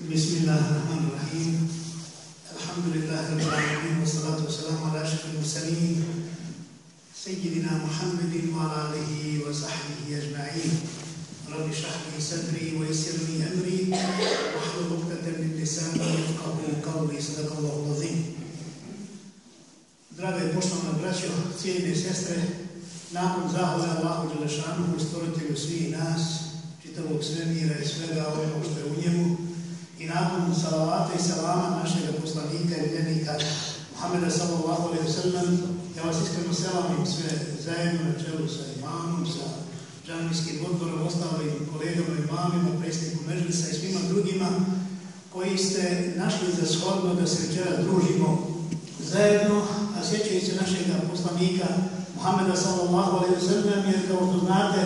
بسم الله الرحمن الرحيم. الحمد لله رب العالمين والصلاة والسلام على أشرف المرسلين سيدنا محمد وعلى آله وصحبه أجمعين. رب اشرح لي صدري ويسر لي أمري. واحلل عقدة من لساني يفقهوا قولي. صدق الله العظيم. Draga i poštovana braćo, cijeljene sestre, nakon zahvala Allahu Đelešanu, stvoritelju svih nas, čitavog svemira i svega onog što je u njemu, i nakon salavata i salama našeg poslanika i vjernika Muhammeda sallallahu alaihi wa sallam. Ja vas iskreno selamim sve zajedno na čelu sa imamom, sa džanijskim odborom, ostalim kolegama i mamima, predsjedniku Mežlisa i svima drugima koji ste našli za shodno da se večera družimo zajedno, a sjećaju se našeg poslanika Muhammeda sallallahu alaihi wa sallam jer kao što znate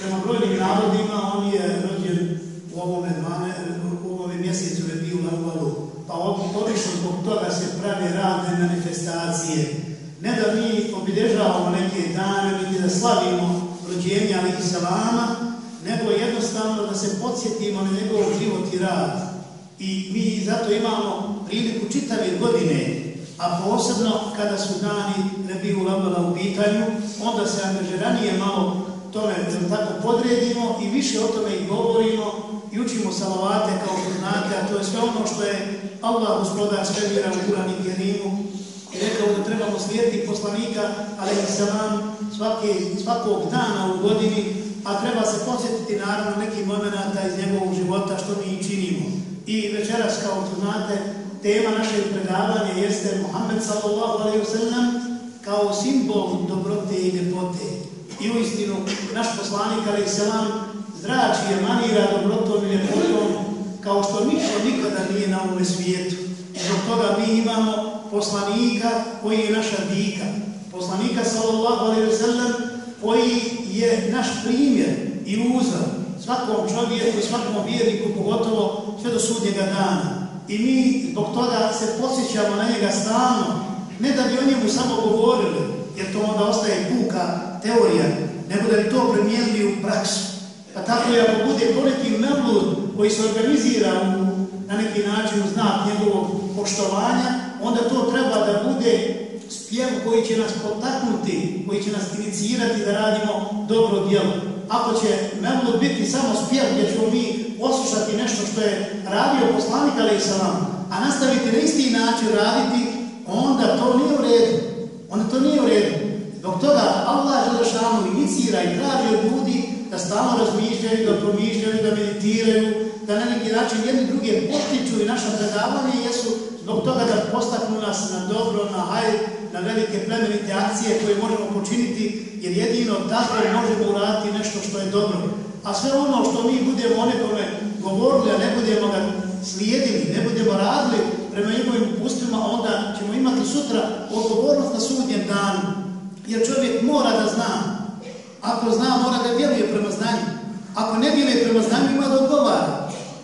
prema brojnim narodima on je rođen u ovome 12, obično zbog toga se prave razne manifestacije. Ne da mi obilježavamo neke dane, niti da slavimo rođenje alaihi salama, nego jednostavno da se podsjetimo na njegov život i rad. I mi zato imamo priliku čitave godine a posebno kada su dani Rebiju Lambala u pitanju, onda se angažiranije malo tome tako podredimo i više o tome i govorimo i učimo salavate kao što znate, a to je sve ono što je Allah gospodar svemira u Kurani Kerimu i rekao da trebamo slijediti poslanika, ali i salam svake, svakog dana u godini, a treba se posjetiti naravno neki momenta iz njegovog života što mi i činimo. I večeras, kao što znate, tema našeg predavanja jeste Muhammed sallallahu alaihi wasallam kao simbol dobrote i ljepote. I u istinu, naš poslanik alaihi salam zrači je manira dobrotom i ljepotom kao što niko nikada nije na ovome svijetu. Zbog toga mi imamo poslanika koji je naša dika. Poslanika sallallahu alaihi wasallam koji je naš primjer i uzor svakom čovjeku i svakom vjerniku, pogotovo sve do sudnjega dana. I mi zbog toga se posjećamo na njega stalno, ne da bi o njemu samo govorili, jer to onda ostaje puka teorija, nego da bi to premijenili u praksu. Pa tako je ako bude poneki mevlud koji se organizira u, na neki način u znak njegovog poštovanja, onda to treba da bude spjev koji će nas potaknuti, koji će nas inicirati da radimo dobro djelo. Ako će mevlud biti samo spjev gdje ćemo mi poslušati nešto što je radio poslanik alaih salam, a nastaviti na isti način raditi, onda to nije u redu. Onda to nije u redu. Dok toga Allah Želešanu inicira i traži od ljudi da stalno razmišljaju, da promišljaju, da meditiraju, da na neki način jedni druge potiču i naša predavanja jesu zbog toga da postaknu nas na dobro, na hajr, na velike plemenite akcije koje možemo počiniti, jer jedino tako možemo uraditi nešto što je dobro. A sve ono što mi budemo o nekome govorili, a ne budemo ga slijedili, ne budemo radili prema njegovim upustima, onda ćemo imati sutra odgovornost na sudnjem danu. Jer čovjek mora da zna. Ako zna, mora da vjeruje prema znanju. Ako ne vjeruje prema znanju, ima da odgovara.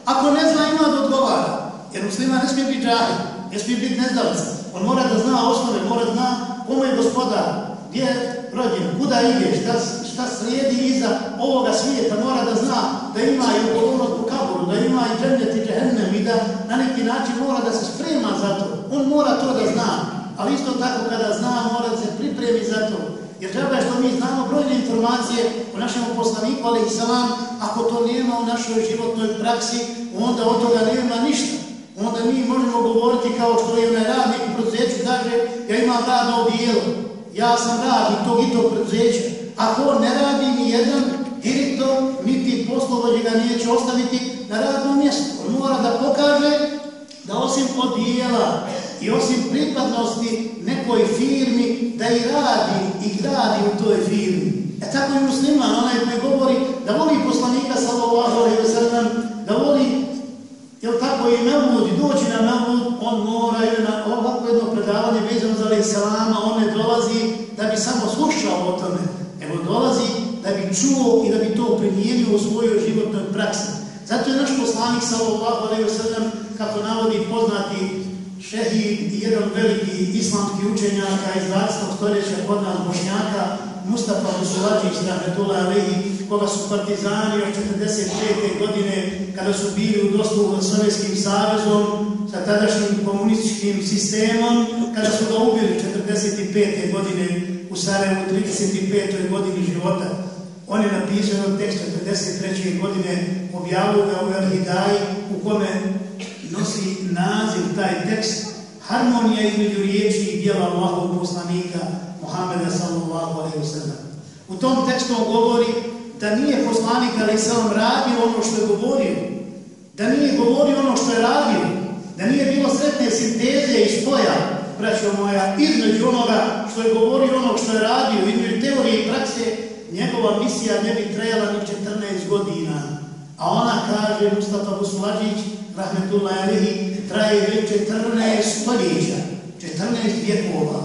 Ako ne zna, ima da odgovara. Jer muslima ne smije biti džahil, ne smije biti nezdalac. On mora da zna osnove, mora da zna kome je gospodar, gdje je rođen, kuda ide, šta, šta slijedi iza ovoga svijeta, mora da zna da ima i odgovornost u kaboru, da ima i džemljet i džehennem i da na neki način mora da se sprema za to. On mora to da zna, ali isto tako kada zna, mora da se pripremi za to. Jer treba je što mi znamo brojne informacije o našem poslaniku, ali i salam, ako to nema u našoj životnoj praksi, onda od toga nema ništa. Onda mi možemo govoriti kao što je onaj radnik u preduzeću kaže, ja imam radno dijelo, ja sam radnik tog i tog preduzeća. Ako ne radi ni jedan direktor, niti poslovođe ga neće ostaviti na radnom mjestu. On mora da pokaže da osim odijela i osim pripadnosti nekoj firmi, da i radi i gradi u toj firmi. E tako i musliman, onaj koji govori da voli poslanika sallallahu alaihi wa sallam, da voli Jel tako i Mevlud, doći na Mevlud, on mora ili na ovako jedno predavanje vezano za Ali Salama, on ne dolazi da bi samo slušao o tome, nego dolazi da bi čuo i da bi to primijenio u svojoj životnoj praksi. Zato je naš poslanik, sallallahu alaihi wa sallam, kako navodi poznati šehid i jedan veliki islamski učenjaka iz 20. stoljeća kod nas Bošnjaka, Mustafa Musulađić, rahmetullah Alehi, koga su partizani od 45. godine, kada su bili u dosluhu sa Sovjetskim savezom, sa tadašnjim komunističkim sistemom, kada su ga ubili 45. godine u Sarajevu, 35. godini života. On je napisao tekst 43. godine, objavio ga u Elhidaji, u kome nosi naziv taj tekst Harmonija između riječi i dijela Allahovog poslanika Muhammeda sallallahu alaihi wasallam. U tom tekstu on govori da nije poslanik alaihi sallam radio ono što je govorio, da nije govorio ono što je radio, da nije bilo sretne sinteze i spoja, braćo moja, između onoga što je govorio ono što je radio, između teorije i prakse, njegova misija ne bi trajala ni 14 godina. A ona kaže, Mustafa Busulađić, rahmetullahi alihi, traje već 14 stoljeća, 14 vjekova.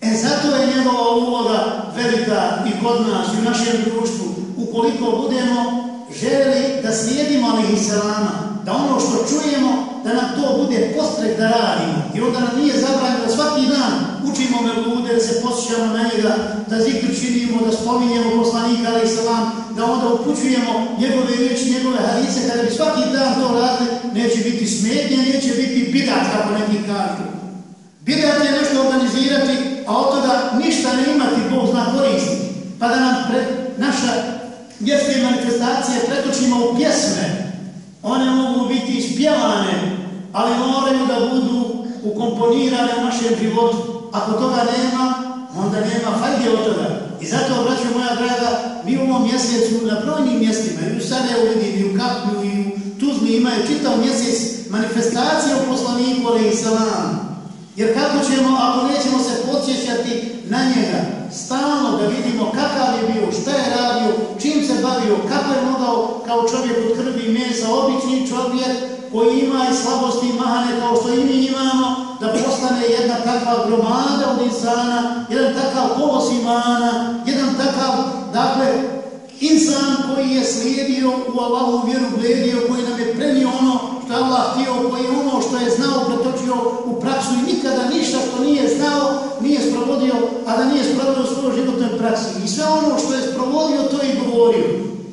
E zato je njegova uloga velika i kod nas i u našem društvu, ukoliko budemo želi da slijedimo alihi salama, da ono što čujemo, da nam to bude postrek da radimo. I onda nam nije zabranjeno da svaki dan učimo me lude, da se posjećamo na njega, da zikr činimo, da spominjemo poslanika ali salam, da onda upućujemo njegove riječi, njegove hadice, kada bi svaki dan to radili, neće biti smetnje, neće biti bidat, kako neki kažu. Bidat je nešto organizirati, a od toga ništa ne imati, Bog zna koristi. Pa da nam pre, naša vjerske manifestacije pretočimo u pjesme. One mogu biti ispjevane, ali moraju da budu ukomponirane u našem životu. Ako toga nema, onda nema fajde od toga. I zato, braću moja draga, mi u ovom mjesecu na brojnim mjestima, i u Sarajevo vidim, i u Kapnju, i u Tuzli imaju čitav mjesec manifestacije u poslaniku, ali i salam. Jer kako ćemo, ako nećemo se podsjećati na njega, stalno da vidimo kakav je bio, šta je radio, čim se bavio, kako je mogao kao čovjek od krvi i mesa, obični čovjek koji ima i slabosti i mahane kao što i mi imamo, da postane jedna takva gromada od insana, jedan takav kolos imana, jedan takav, dakle, insan koji je slijedio u Allahovu vjeru gledio, koji nam je premio ono što je Allah htio, koji je ono što je znao pretočio u praksu i nikada ništa što nije znao, nije sprovodio, a da nije sprovodio u svojoj životnoj praksi. I sve ono što je sprovodio, to je i govorio.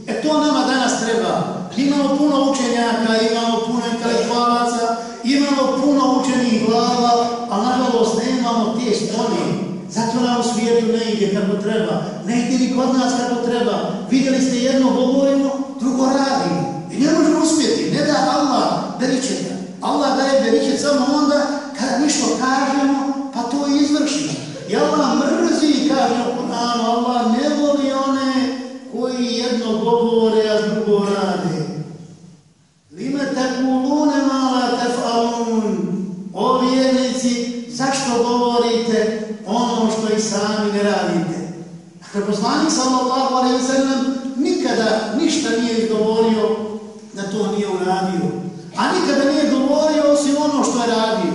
E to nama danas treba. Imamo puno učenjaka, imamo puno intelektualaca, imamo puno učenih glava, a nažalost nemamo te spolje. Zato nam u svijetu ne ide kako treba. Ne ide ni kod nas kako treba. Vidjeli ste jedno govorimo, drugo radimo. I ne možemo uspjeti. Ne da Allah beričeta. Allah daje beričet samo onda kada ništo kažemo, pa to izvršimo. I Allah mrzi, kaže u Kur'anu, Allah ne voli one koji jedno govore, a drugo rade. Lime tekulune mala tefalun. O vjernici, zašto govorite ono što i sami ne radite? Dakle, poslanik sallallahu alaihi wa sallam nikada ništa nije izgovorio da to nije uradio. A nikada nije govorio osim ono što je radio.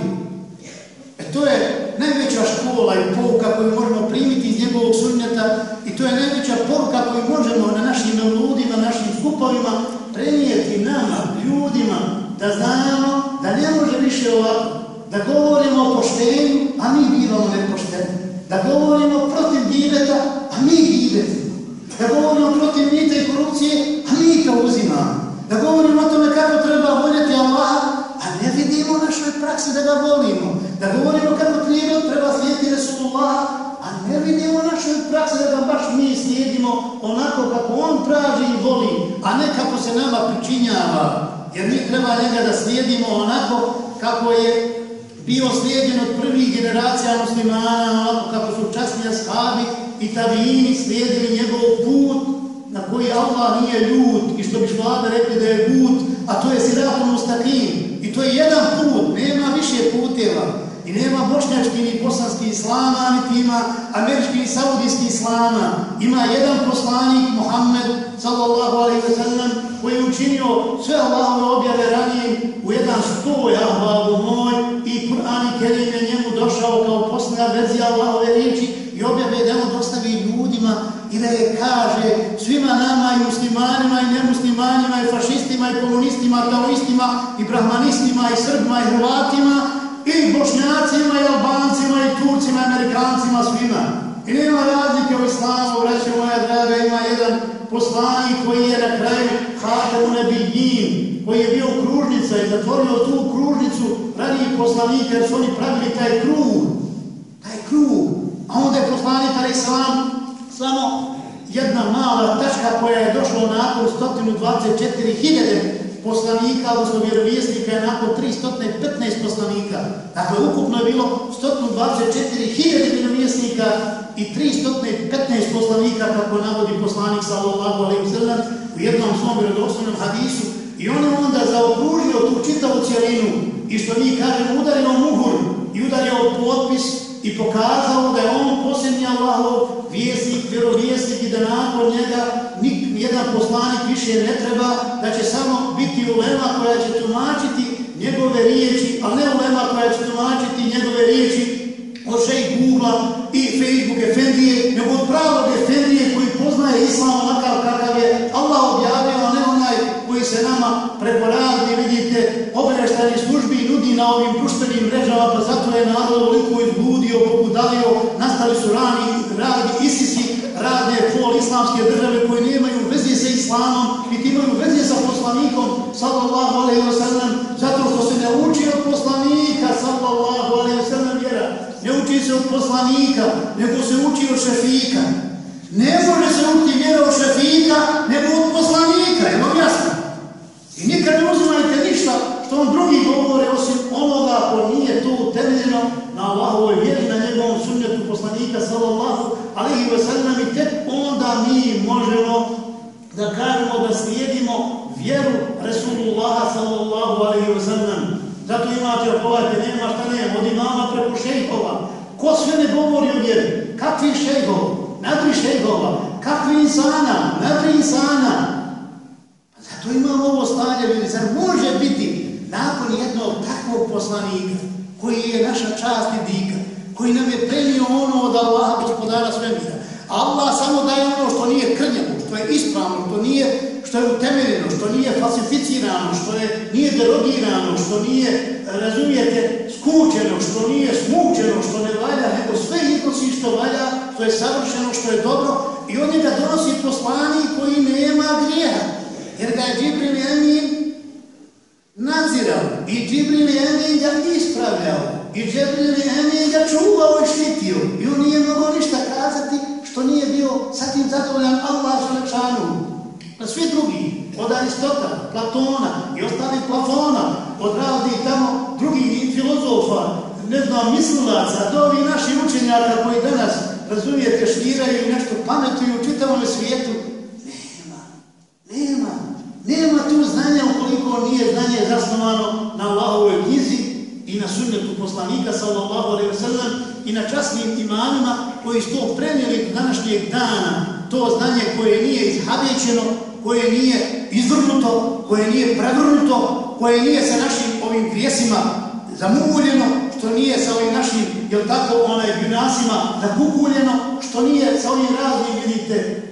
E to je najveća škola i pouka koju možemo primiti iz njegovog sunnjeta i to je najveća poruka koju možemo na našim ljudima, našim skupovima prenijeti nama, ljudima, da znamo da ne može više ovako, da govorimo o poštenju, a mi bivamo nepošteni. Da govorimo protiv diveta, a mi bivamo učinjava. Jer mi treba njega da slijedimo onako kako je bio slijedjen od prvih generacija muslimana, onako kako su časni ashabi i tabini slijedili njegov put, na koji Allah nije ljud i što bi vlada rekli da je put, a to je siratom ustakim. I to je jedan put, nema više puteva. I nema bošnjački ni bosanski islama, niti ima američki ni saudijski islama. Ima jedan poslanik, Muhammed, sallallahu alaihi wa sallam, koji je učinio sve Allahove objave ranije u jedan stoj, ahvalu moj, i Kur'an i Kerim je njemu došao kao posljedna verzija Allahove riječi i objave da on dostavi ljudima i da je kaže svima nama i muslimanima i nemuslimanima i fašistima i komunistima, taoistima i brahmanistima i srbima i hrvatima i bošnjacima i albancima i turcima i amerikancima svima. I nema razlike u islamu, vraće moja draga, ima jedan poslanik koji je na kraju Hatem nebijin, koji je bio kružnica i zatvorio tu kružnicu radi poslanika jer su oni pravili taj krug. Taj krug. A onda je poslanik Ali Salam samo jedna mala tačka koja je došla nakon 124.000 poslanika, odnosno vjerovijesnika je nakon 315 poslanika. Dakle, ukupno je bilo 124.000 vjerovijesnika i 315 poslanika, kako navodi poslanik sallallahu alaihi sallam, u jednom svom vjerodostojnom hadisu. I on je onda zaokružio tu čitavu cijelinu i što mi kažemo udario muhur i udario potpis i pokazao da je on posljednji Allahov vjesnik, vjerovijesnik i da nakon njega jedan poslanik više ne treba, da će samo biti ulema koja će tumačiti njegove riječi, a ne ulema koja će tumačiti njegove riječi od šejh Google i Facebook Efendije, nego od pravog Efendije koji poznaje islam onakav kakav je Allah objavio, a ne onaj koji se nama preko razli, vidite, obreštani službi nudi na ovim društvenim mrežama, pa zato je narod ovoliko izbudio, pobudalio, nastali su rani, radi isisi, radne pol islamske države koje nemaju islamom, niti imaju veze sa poslanikom, sallallahu alaihi wa sallam, zato što se ne uči od poslanika, sallallahu alaihi wa sallam, vjera. Ne uči se od poslanika, nego se uči od šefika. Ne može se učiti vjera od šefika, nego od poslanika, je ono vam jasno? I nikad ne uzimajte ništa što on drugi govore, osim onoga ko nije to utemeljeno na Allahovoj vjeri, na njegovom sunnetu poslanika, sallallahu alaihi wa sallam, i tek onda mi možemo da kažemo da slijedimo vjeru Resulullaha, sallallahu alaihi wa sallam. Zato imate, opolajte, nema šta nema, od imama preko šejhova. Ko sve ne govori o vjeri? Kakvi šejhova? Nadri šejhova? Kakvi insana? Nadri insana? To imamo ovo stanje, ljudi, zar može biti nakon jednog takvog poslanika, koji je naša čast i dika, koji nam je prenio ono od Allaha, gospodara svemira. Allah samo daje ono što nije krnjavo, što je ispravno, što nije što je utemeljeno, što nije falsificirano, što je nije derogirano, što nije, razumijete, skučeno, što nije smučeno, što ne valja, nego sve iznosi što valja, što je savršeno, što je dobro i on njega donosi poslani koji nema grijeha jer ga je Džibril Emin korigirao i Džibril Emin ga ispravljao. I Džibril Emin ga čuvao i štitio. I on nije mogo ništa kazati što nije bio sa tim zadovoljan Allah Želečanu. Na svi drugi, od Aristota, Platona i ostali Platona, od raznih tamo drugih filozofa, ne znam, mislilaca, do ovih naših učenjaka koji danas, razumijete, štiraju i nešto pametuju u čitavom svijetu, Nema. Nema. Tu znanja ukoliko nije znanje zasnovano na Allahovoj knjizi i na sunnetu poslanika sallallahu alaihi wa sallam i na časnim imanima koji su to prenijeli današnjeg dana. To znanje koje nije izhabećeno, koje nije izvrnuto, koje nije prevrnuto, koje nije sa našim ovim grijesima zamuguljeno, što nije sa ovim našim, jel tako, onaj gimnasima zakukuljeno, što nije sa ovim raznim, vidite,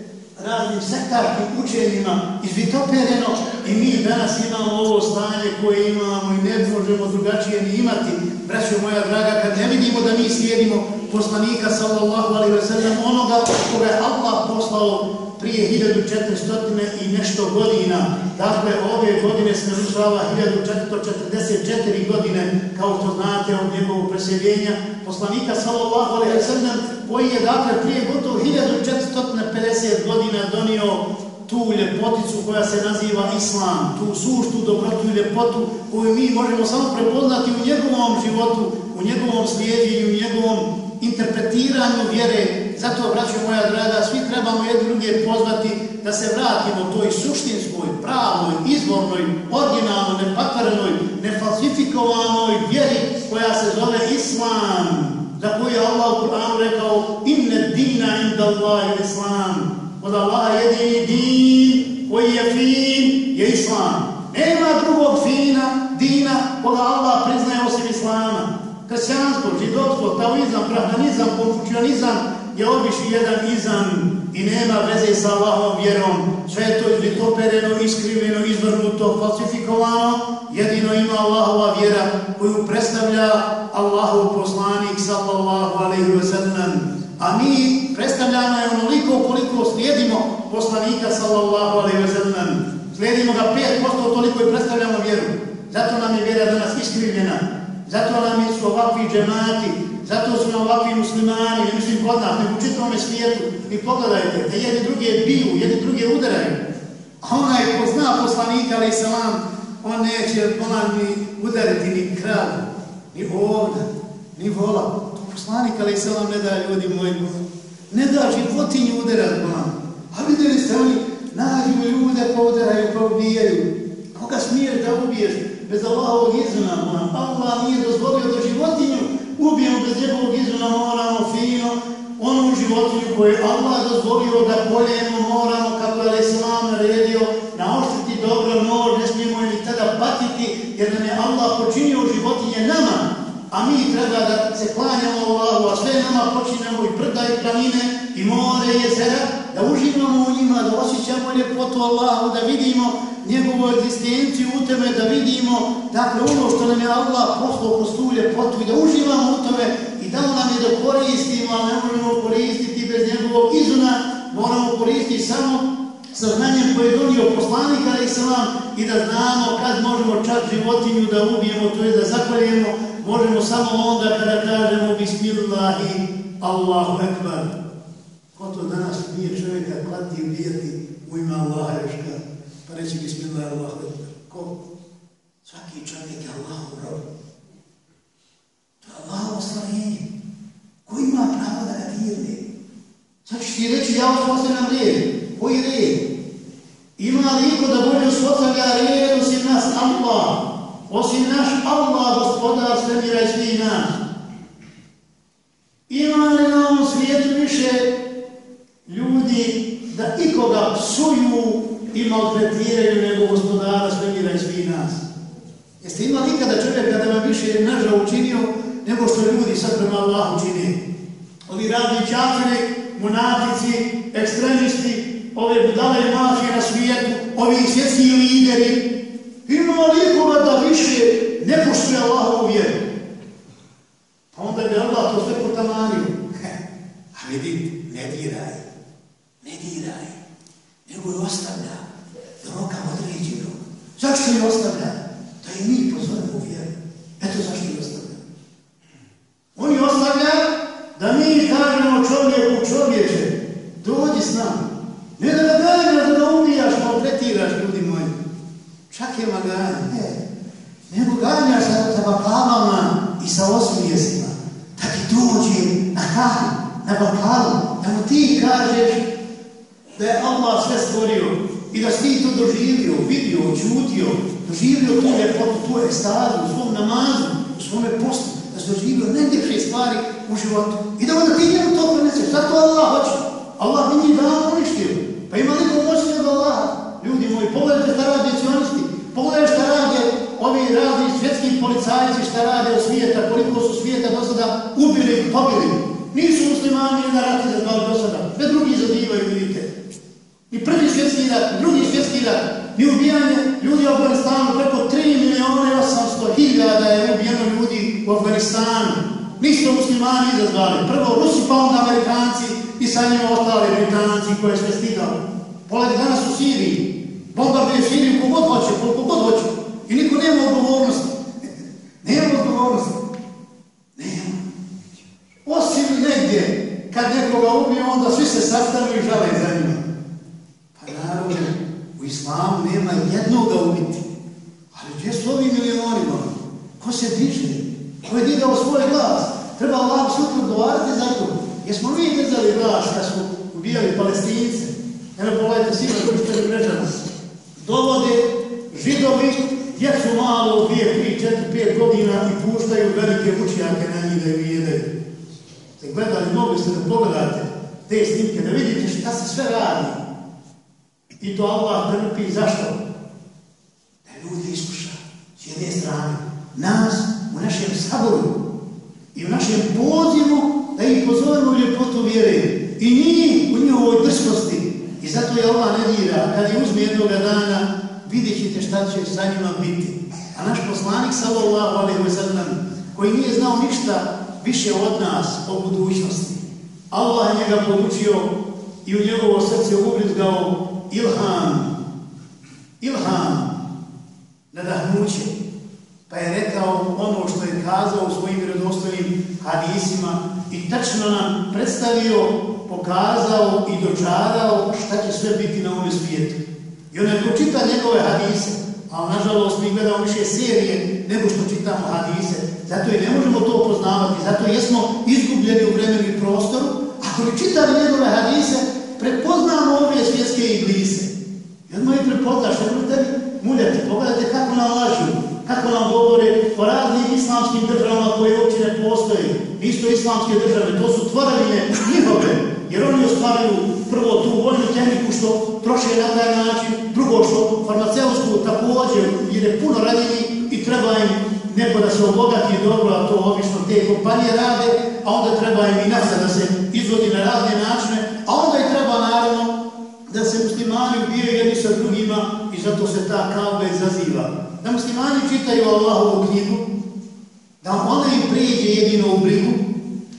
raznim sektarkim učenjima izvitopereno i mi danas imamo ovo stanje koje imamo i ne možemo drugačije ni imati. Braćo moja draga, kad ne vidimo da mi slijedimo poslanika sallallahu alaihi wa sallam, onoga koga je Allah poslao prije 1400 i nešto godina. Dakle, ove godine se narušava 1444 godine, kao što znate od njegovog preseljenja. Poslanika sallallahu alaihi wa sallam, koji je dakle prije gotovo 1450 godina donio tu ljepoticu koja se naziva Islam, tu suštu dobrotu i ljepotu koju mi možemo samo prepoznati u njegovom životu, u njegovom slijedjenju, u njegovom interpretiranju vjere. Zato, braćo moja draga, svi trebamo jedni druge pozvati da se vratimo toj suštinskoj, pravnoj, izvornoj, originalnoj, nepakvarenoj, nefalsifikovanoj vjeri koja se zove Islam, za koju je Allah u Kur'anu rekao inne dina inda Allah Islam. Od Allaha jedini din koji je fin je Islam. Nema drugog fina, dina koga Allah priznaje osim Islama kršćanstvo, židovstvo, taoizam, prahanizam, konfučionizam je obišli jedan izam i nema veze sa Allahom vjerom. Sve je to izvitopereno, iskrivljeno, izvrnuto, falsifikovano. Jedino ima Allahova vjera koju predstavlja Allahov poslanik sallallahu alaihi wa sallam. A mi predstavljano je onoliko koliko slijedimo poslanika sallallahu alaihi wa sallam. Slijedimo ga 5%, toliko i predstavljamo vjeru. Zato nam je vjera danas iskrivljena. Zato nam su ovakvi džemati, zato su nam ovakvi muslimani, ne mislim kod nas, nego u čitavome svijetu. I pogledajte, da jedni druge biju, jedni druge udaraju. A onaj ko zna poslanika, ali salam, on neće bolan ni udariti ni kravu, ni ovda, ni vola. Poslanik, ali salam, ne da ljudi moji, ne da životinju udarati bolan. A vidjeli ste oni, nađu ljude, pa poudaraju, poubijaju. Pa Koga smiješ da ubiješ? bez Allahovog izuna, Allah nije dozvolio da životinju ubijemo bez njegovog izuna, moramo fino, onu životinju koju Allah dozvolio da poljemo, moramo, kako je Islam naredio, naoštiti dobro nož, ne smijemo ni tada patiti, jer nam je Allah počinio životinje nama, a mi treba da se klanjamo Allahu, a sve nama počinemo i brda i planine, i more, i jezera, da uživamo u njima, da osjećamo ljepotu Allahu, da vidimo njegovu egzistenciju u tome da vidimo dakle ono što nam je Allah poslao kroz tu ljepotu i da uživamo u tome i da nam je da koristimo, ali ne možemo koristiti bez njegovog izuna, moramo koristiti samo sa znanjem koje je donio poslanik ali islam i da znamo kad možemo čak životinju da ubijemo, to je da zakoljemo, možemo samo onda kada kažemo Bismillahi Allahu Ekber. Ko to danas nije čovjeka klati ubijati u ime Allaha Reška, pa reći bismillah Ekber. ko? Svaki čovjek je Allah rob. To je Allah ostvarenje. Ko ima pravo da ga dirne? Sad ćeš ti reći, ja uspostavljam red. Koji red? Ima li iko da bolje uspostavlja red osim nas Allah? Osim naš Allah, gospodar svemira i svih nas. Ima li na ovom svijetu više ljudi da ikoga psuju i maltretiraju nego gospodara svemira i svih nas. Jeste imali ikada čovjek kada vam više je naža učinio nego što ljudi sad prema Allahu čini? Ovi radni čafiri, monatici, ekstremisti, ove budale mafije na svijetu, ovi svjetski lideri, ima li ikoga onda više ne poštuje Allahu vjeru? Pa onda bi Allah to sve potamanio. A vidi, ne diraj, ne diraj, nego je ostavlja roka određeno. Zašto je ostavlja? Da i mi pozorimo u vjeru. Eto zašto je ostavlja. On je ostavlja da mi kažemo čovjeku čovječe, dođi s nama. Ne da ga ganjaš, da ga ubijaš, maltretiraš, ljudi moji. Čak je magana, ne. Nego ganja sa, sa baklavama i sa osmijesima. Da ti dođe na kahu, na bakalu, da mu ti kažeš da je Allah sve stvorio i da si ti to doživio, vidio, čutio, doživio tu ljepotu, tu ekstazu, u svom namazu, u svome postu, da si doživio najljepše stvari u životu. I da onda ti njemu to preneseš. Šta to Allah hoće? Allah mi nije dao uništio. Pa ima li moćnije od Allaha? Allah? Ljudi moji, pogledajte šta radi cionisti, pogledajte šta radi ovi razni svjetski policajci, šta rade u svijeta, koliko su svijeta do sada ubili i pobili. Nisu muslimani na rati za dva do sada. Sve drugi zadivaju, vidite. I prvi svjetski rat, drugi svjetski rat, i ubijanje ljudi u Afganistanu, preko 3 miliona i 800 hiljada je ubijeno ljudi u Afganistanu. Nisu muslimani izazvali. Prvo Rusi, pa onda Amerikanci i sa njima ostali Britanci koje ste stigali. Pogledajte danas u Siriji. Bombarduje Siriju kogod hoće, koliko god hoće. I niko nema odgovornosti. nema odgovornosti. Nema. Osim negdje, kad nekoga ubije, onda svi se sastavljaju i žale za njima pa narode, u islamu nema jednog da ubiti. Ali gdje su ovi milionima? Ko se diže? Ko je digao svoj glas? Treba Allah sutra dovarati za to. Jesmo mi dizali glas kad smo ubijali palestince? Evo pogledajte svi na društvenim mrežama. Dovode malo, dvije, tri, četiri, pet godina i puštaju velike učijake na njih da ju jedaju. Ste e, gledali, mogli ste da pogledate te snimke, da vidite šta se sve radi. I to Allah trpi. Zašto? Da ljudi iskuša s jedne strane nas u našem saboru i u našem pozivu da ih pozovemo u ljepotu vjere i njih u njihovoj drskosti. I zato je Allah ne dira. Kad je uzme jednoga dana, vidjet ćete šta će sa njima biti. A naš poslanik, sallallahu alaihi wa sallam, koji nije znao ništa više od nas o budućnosti, Allah je njega podučio i u njegovo srce ubrizgao ilham ilham, nadahnuće, pa je rekao ono što je kazao u svojim vjerodostojnim hadisima i tačno nam predstavio, pokazao i dočarao šta će sve biti na ovom svijetu. I on je pročita njegove hadise, ali nažalost mi gledamo više serije nego što čitamo hadise, zato i ne možemo to poznavati, zato jesmo izgubljeni u vremenu i prostoru, ako li čitali njegove hadise, prepoznamo ove svjetske iglise. I odmah i prepoznaš, ne možete muljati, pogledajte kako nam lažu, kako nam govore o raznim islamskim državama koje uopće ne postoje. Isto islamske države, to su tvorevine njihove, jer oni ostvaraju prvo tu vojnu tehniku što troše na taj način, drugo što farmaceutsku također, jer je puno radili i treba im neko da se obogati dobro, a to obično te kompanije rade, a onda treba im i nasa da se izvodi na razne načine, a onda i treba naravno da se muslimani ubijaju jedni sa drugima i zato se ta kalba izaziva. Da muslimani čitaju Allahovu knjigu, da ona im prijeđe jedino u brigu,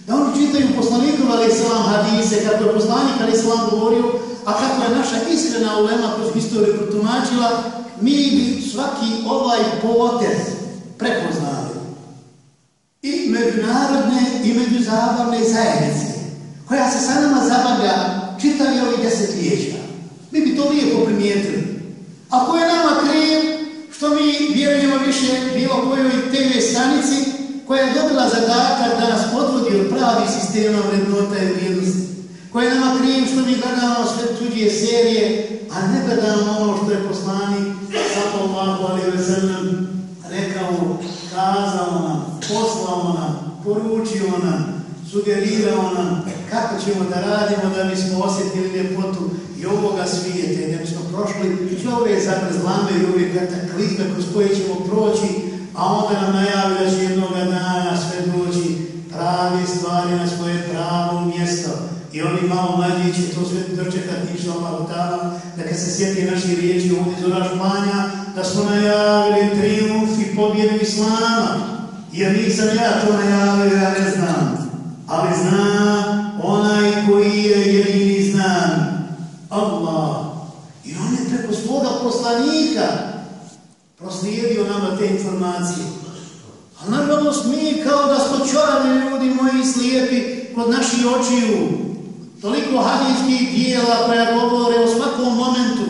da oni čitaju poslanikom alaihissalam hadise, kako je poslanik alaihissalam govorio, a kako je naša iskrena ulema kroz historiju protumačila, mi bi svaki ovaj potez prepoznali. I međunarodne i međuzabavne zajednice, koja se sa nama zabavlja čitavi ovih desetljeća. Mi bi to lijepo primijetili. Ako je nama kriv što mi vjerujemo više bilo kojoj TV stanici koja je dobila zadatak da nas podvodi od pravih sistema vrednota i vrijednosti, koja je nama kriv što mi gledamo sve tuđe serije, a ne gledamo ono što je poslanik sallallahu alaihi ali sallam rekao, kazao nam, poslao nam, poručio nam, sugerirao nam kako ćemo da radimo da bismo osjetili ljepotu i ovoga svijete, da bismo prošli i ove zavrzlame i ove kataklizme kroz koje ćemo proći, a onda nam najavi da će jednog dana sve doći pravi stvari na svoje pravo mjesto. I oni malo mlađi će to sve dočekati ništa malo tamo, da kad se sjeti naši riječi ovdje iz Orašpanja, da smo najavili triumf i pobjedu Islama. Jer nisam ja to najavio, ja ne znam. Ali zna onaj koji je jedini znan. Allah. I on je preko svoga poslanika proslijedio nama te informacije. A nažalost mi kao da smo čorani ljudi moji slijepi kod naših očiju. Toliko hadijskih dijela koja govore o svakom momentu.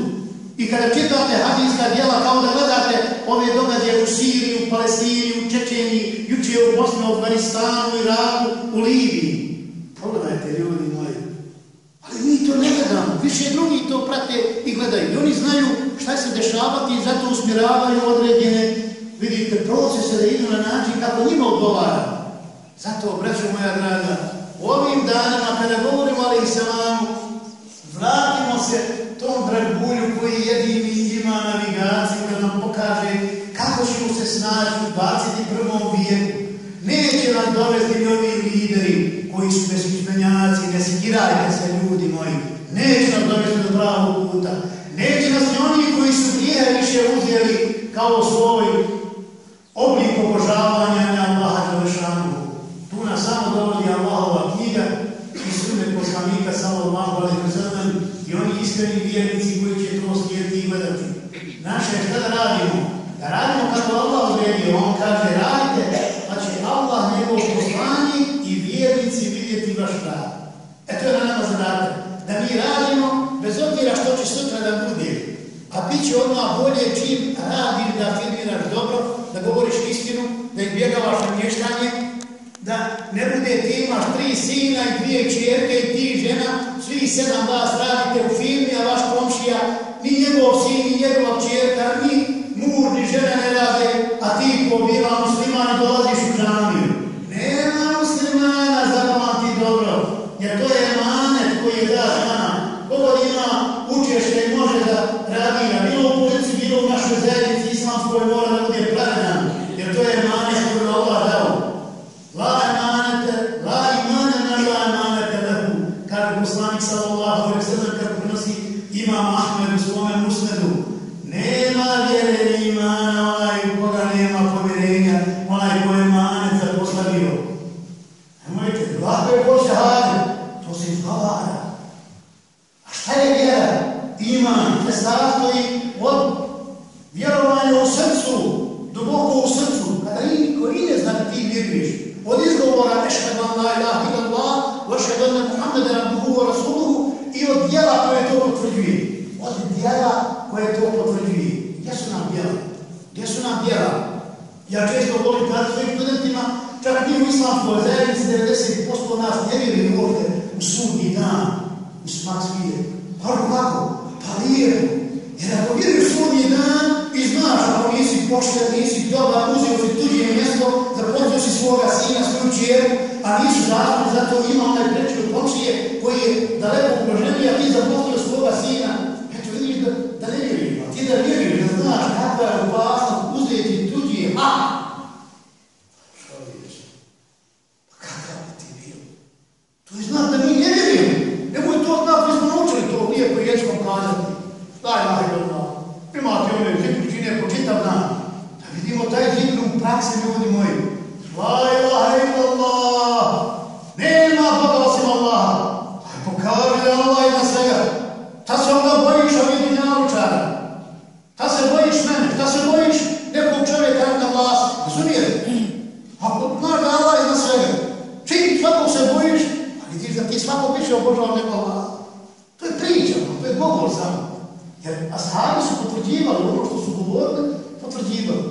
I kada čitate hadijska dijela kao da gledate ove događaje u Siriji, u Palestini, u Čečeni, juče u Bosni, u Afganistanu, u Iraku, u Libiji. Pogledajte ljudi moji. Ali mi to ne gledamo. Više drugi to prate i gledaju. I oni znaju šta se dešavati i zato usmjeravaju određene, vidite, procese da idu na način kako njima odgovara. Zato, braćo moja draga, ovim danima kada govorimo ali i selamu, vratimo se tom dragulju koji jedini ima navigaciju da nam pokaže kako ćemo se snaći u 21. vijeku. Neće nam dovesti ni ovi lideri koji su besmišljenjaci, ne sikirajte se ljudi moji. Neće nam dovesti do pravog puta. Neće nas ni oni koji su grije uzeli kao svoj oblik obožavanja na Allaha Đelešanu. Tu nas samo dovodi Allahova knjiga i sunet poslanika sallallahu alaihi wa sallam i oni iskreni vjernici koji će to slijediti i gledati. Naše šta da radimo? Da radimo kako Allah odredio. On kaže radite, pa će Allah njegov poslani i vjernici vidjeti vaš rad. E to je na nama zadatak. Da mi radimo bez obzira što će sutra da bude. A bit će odmah bolje čim radi da firmiraš dobro, da govoriš istinu, da izbjegavaš na mještanje, da gdje ti imaš tri sina i dvije čerke i ti žena, svi sedam vas radite u firmi, a vaš komšija, ni njegov sin, ni njegova čerka, ni mur, ni žena ne rade, a ti pobila musliman i dolaziš u džamiju. Nema muslimana, zapamati dobro, jer to je manet koji je da nama. Kogod ima učešće i može da radi na bilo u policiji, bilo u našoj zajednici islamskoj mora da bude pravedan, jer to je manet koji je Allah dao. La emanete, la imane na la emanete lehu, kaže poslanik sallallahu alaihi sallam, kako prenosi imam Ahmed u svome musnedu. Nema vjere ni imana onaj u koga nema pomirenja, onaj ko je manet zapostavio. Nemojte, lako je ko šahadu, to se izgovara. A šta je vjera? Iman, ne sastoji od u srcu, duboko u srcu, kada i niko i ne zna da ti vjeruješ, od izgovora ešhedu an la ilaha illallah, wa ešhedu anna Muhammeden abduhu wa rasuluhu i od djela koje to potvrđuje. Od djela koje to potvrđuje. Gdje su nam djela? Gdje su nam djela? Ja često volim kada svojim studentima, čak mi u islamskoj zajednici 90% nas ne vjeruje ovdje u sudni dan, u smak svije. Pa kako? Pa lijepo. Jer ako vjeruješ sudnji dan i znaš ako nisi pošten, nisi dobar, uzio si tuđe mjesto, za svoga sina, svoju čeru, a nisu zasluži, zato ima onaj preći od komšije koji je daleko ugroženiji, a ti zapostio svoga sina. Eto vidiš da, da ne vjeruješ, ti da vjeruješ, da znaš kakva je opasnost uzeti tuđe, a što vidiš? Pa kakav bi ti bio? To je znak da mi ne vjerujemo. Nemoj to znak, mi smo naučili to lijepo riječkom kazati. Daj, daj, daj, imate one zikru čine po čitav dan. Da vidimo taj zikru u praksi, ljudi moji. La ilaha illallah. Nema Boga osim Allaha. Aj pokaži da Allah ima svega. Ta se onda bojiš ovih dunjalučara. Ta se bojiš mene. Ta se bojiš nekog čovjeka na vlast. Razumijete? Ako znaš da Allah ima svega. Čim svakog se bojiš, a vidiš da ti svakog više obožava nego Allah. To je priča, to je govor samo. Jer ashabi su potvrđivali ono što su govorili, potvrđivali.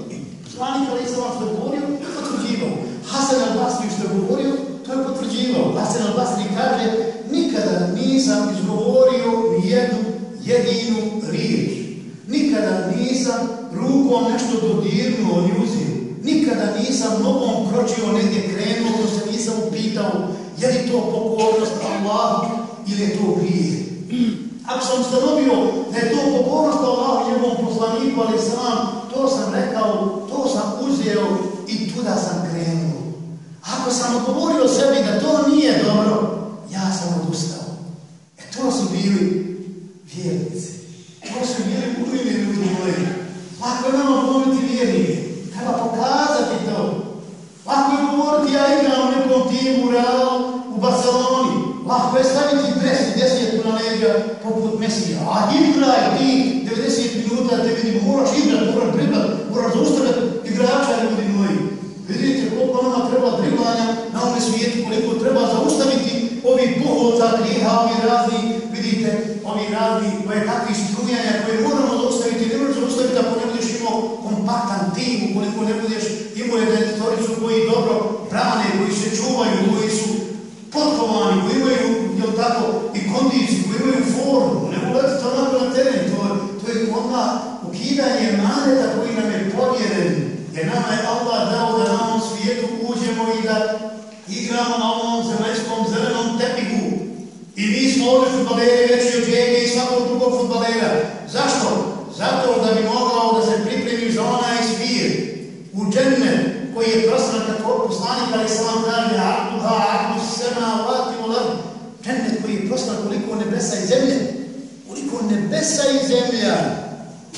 Poslanik Ali Islam što je govorio, potvrđivao. Hasan al-Basri što je govorio, to je potvrđivao. Hasan al-Basri kaže, nikada nisam izgovorio ni jednu jedinu riječ. Nikada nisam rukom nešto dodirnuo ni uzio. Nikada nisam nogom kročio negdje krenuo, to se nisam upitao, je li to pokornost Allahu ili je to grije. Ako sam ustanovio da je to pokornost Allahu njegovom poslaniku, ali sam, to sam rekao, to sam uzeo i tuda sam krenuo. Ako sam odgovorio sebi da to nije dobro, ja sam odustao. E to su bili vjernici. To su bili uvijeli ljudi moji. Lako je nama govoriti vjernike. Treba pokazati to. Lako je govoriti ja igram u nekom timu Realu, u Barceloni. Lako je staviti dres i na leđa poput Mesija. A igraj ti 90 minuta te vidim, moraš igrat, moraš driblat, moraš zaustavljati igrača ljudi moji. Vidite koliko nama treba driblanja na ovome svijetu, koliko treba zaustaviti ovi pohodca griha, ovi razni, vidite, oni radi koje kakvi strujanja koje moramo zaustaviti, ne možeš zaustaviti ako ne budeš imao kompaktan tim, ukoliko ne budeš imao jedinitoricu koji dobro brane, koji čuvaju, koji su potkovani, koji imaju, jel tako, i kondiciju, koji imaju formu, ne budete to onako na teren, to, to je onda ukidanje maneta koji nam je povjeren, jer nama je Allah dao da na ovom svijetu uđemo i da igramo na ovom zemaljskom zelenom tepiku. I mi smo ovdje futbaleri veći od džege i svakog drugog futbalera. Zašto? Zato da bi mogao da se pripremi za onaj svir u dženne koji je prostran kako poslanik ali sam kaže Abduha, Abdu sema, vati volar. Džennet koji je prostran koliko nebesa i zemlje. Koliko nebesa i zemlja.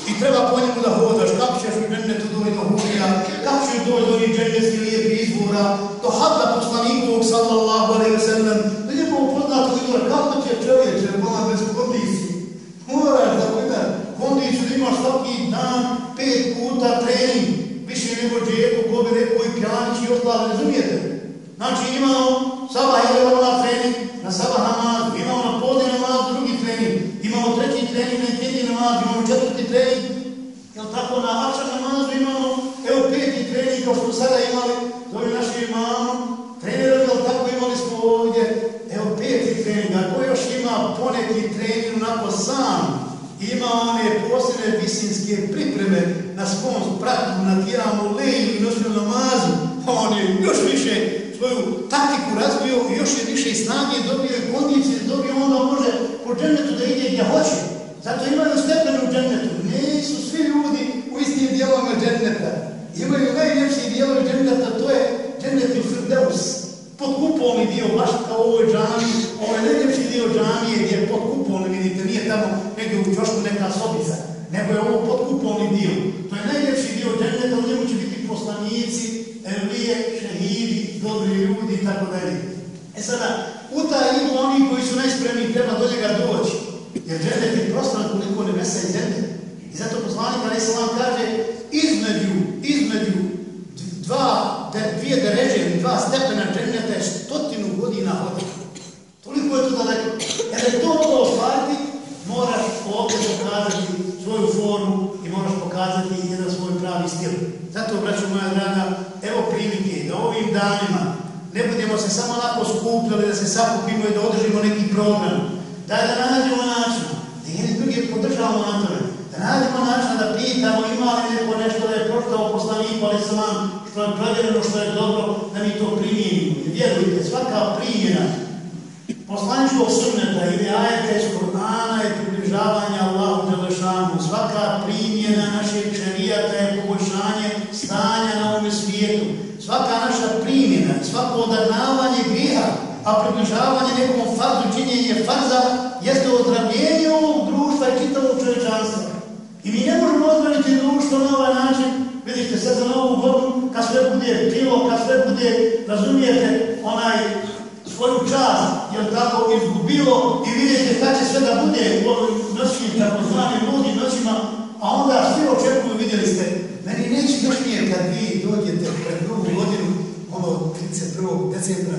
I treba po njemu da hodaš, kako ćeš u džennetu doći do hulija, kako ćeš doći do ovih džennetskih lijepih izvora, do hadda poslanikovog sallallahu alaihi wa sallam, do njegovog poznatog izvora, kako će čovječe, bola bez kondiciju. Moraš da budeš kondiciju da imaš svaki dan pet puta trening, više nego džeku, ko bi rekao i pjanić i ostalo, razumijete? Znači imamo sabah i levona trening na sabah namazu, imamo na podne namazu drugi trening, imamo treći trening na tjedni namazu, imamo četvrti trening, jel tako, na akšan namazu imamo, evo peti trening, kao što sada imali, zove naši imamo, trenerom, jel tako, imali smo ovdje, evo peti trening, a ko još ima poneki trening onako sam, ima one posljedne visinske pripreme na svom na tijamo leju i noćnu namazu, pa on je još više svoju taktiku razvio još je više snage dobio i kondicije dobio, onda može po džennetu da ide gdje hoće. Zato imaju stepene u džennetu. Nisu svi ljudi u istim dijelovima dženneta. Imaju najljepši dijelovi dženneta, to je džennet u Firdeus. Pod kupolni dio, baš kao u ovoj džami, ovo je najljepši dio džamije gdje je pod kupolni, vidite, nije tamo negdje u čošku neka sobica, nego je ovo pod kupolni dio. To je najljepši poslanici, evlije, šehidi, dobri ljudi, tako dalje. E sada, u taj idu oni koji su najspremni prema do njega doći. Jer žene ti prostora koliko ne mese i zemlje. I zato poslanik Ali se kaže, između, između dva, dvije deređe, dva stepena džene, je stotinu godina hodinu. Danima ne budemo se samo lako skupljali, da se sakupimo i da održimo neki program. Daj da nađemo način, da jedni drugi podržavamo na tome. Da nađemo način da pitamo ima li neko nešto da je proštao poslanik, ali sam vam što je provjereno, što je dobro, da mi to primijenimo. Vjerujte, svaka primjena poslaničkog sunneta ili ajeta iz Kur'ana je približavanje Allahu Đelešanu. Svaka primjena našeg čarijata je poboljšanje stanja na ovome svijetu. Svaka naša primjena, griha, a približavanje nekom farzu, činjenje farza, jeste odravljenje ovog društva i čitavog čovečanstva. I mi ne možemo ozdraviti društvo na ovaj način, vidite sad za novu godinu, kad sve bude bilo, kad sve bude, razumijete, onaj svoju čast, jel tako, izgubilo i vidite kada će sve da bude u ovim noćnim, takozvanim ludim noćima, a onda svi očekuju, vidjeli ste, meni neće još nije kad vi dođete pred novu godinu, ono 31. decembra,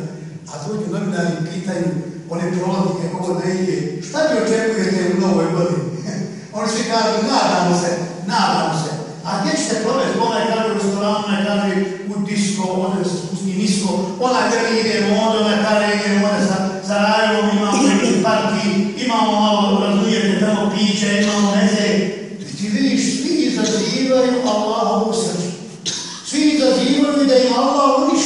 a dođu novinari i pitaju one prolazike, ovo da ide, šta vi očekujete u novoj godini? Oni svi kažu, nadamo se, nadamo se. A gdje ćete provesti? Onaj kaže u restoranu, onaj kaže u disko, onaj se spusti nisko, onaj kaže idemo onda, onaj kaže idemo onda sa, sa rajom, imamo neki parki, imamo malo, razumijete, tamo piće, imamo neze. Ti vidiš, svi izazivaju Allahovu srđu. Svi izazivaju da im Allah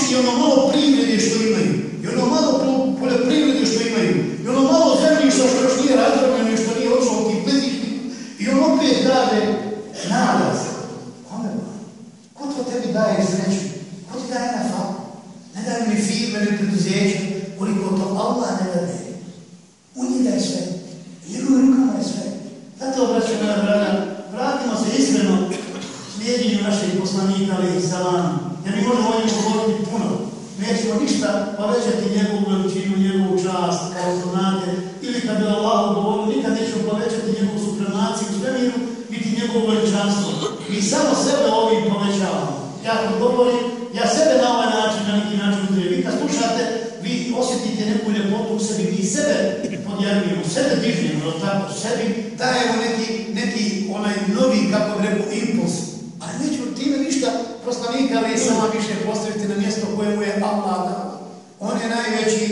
uništi ono malo privrede što imaju. I ono malo poljoprivrede što imaju. I ono malo zemljišta što još nije razvrljeno i što nije odšlo u tim blizišti. I on opet dade nalaz. Kome se. Ko to tebi daje sreću? Ko ti daje na faku? Ne daje mi firme, ni preduzeće, koliko to Allah ne daje. U njega je sve. Njegovim rukama je sve. Zato, braću moja draga, vratimo se iskreno slijedinju naših poslanika, ali i salam. Jer mi možemo o njemu govoriti puno. Nećemo ništa povećati njegovu veličinu, njegovu čast, kao što znate. Ili kad bi Allah govorio, nikad nećemo povećati njegovu supremaciju u svemiru, niti njegovu veličanstvo. Mi samo sebe ovim povećavamo. Ja to govorim, ja sebe na ovaj način, na neki način uzirim. Vi kad slušate, vi osjetite neku ljepotu u sebi, vi sebe podjavljujemo, sebe dižnjemo, no tako, sebi dajemo neki, neki onaj novi, kako bi rekao, impuls. Ali neću time ništa poslanika, ali sama više postaviti na mjesto koje mu je Allah dao. On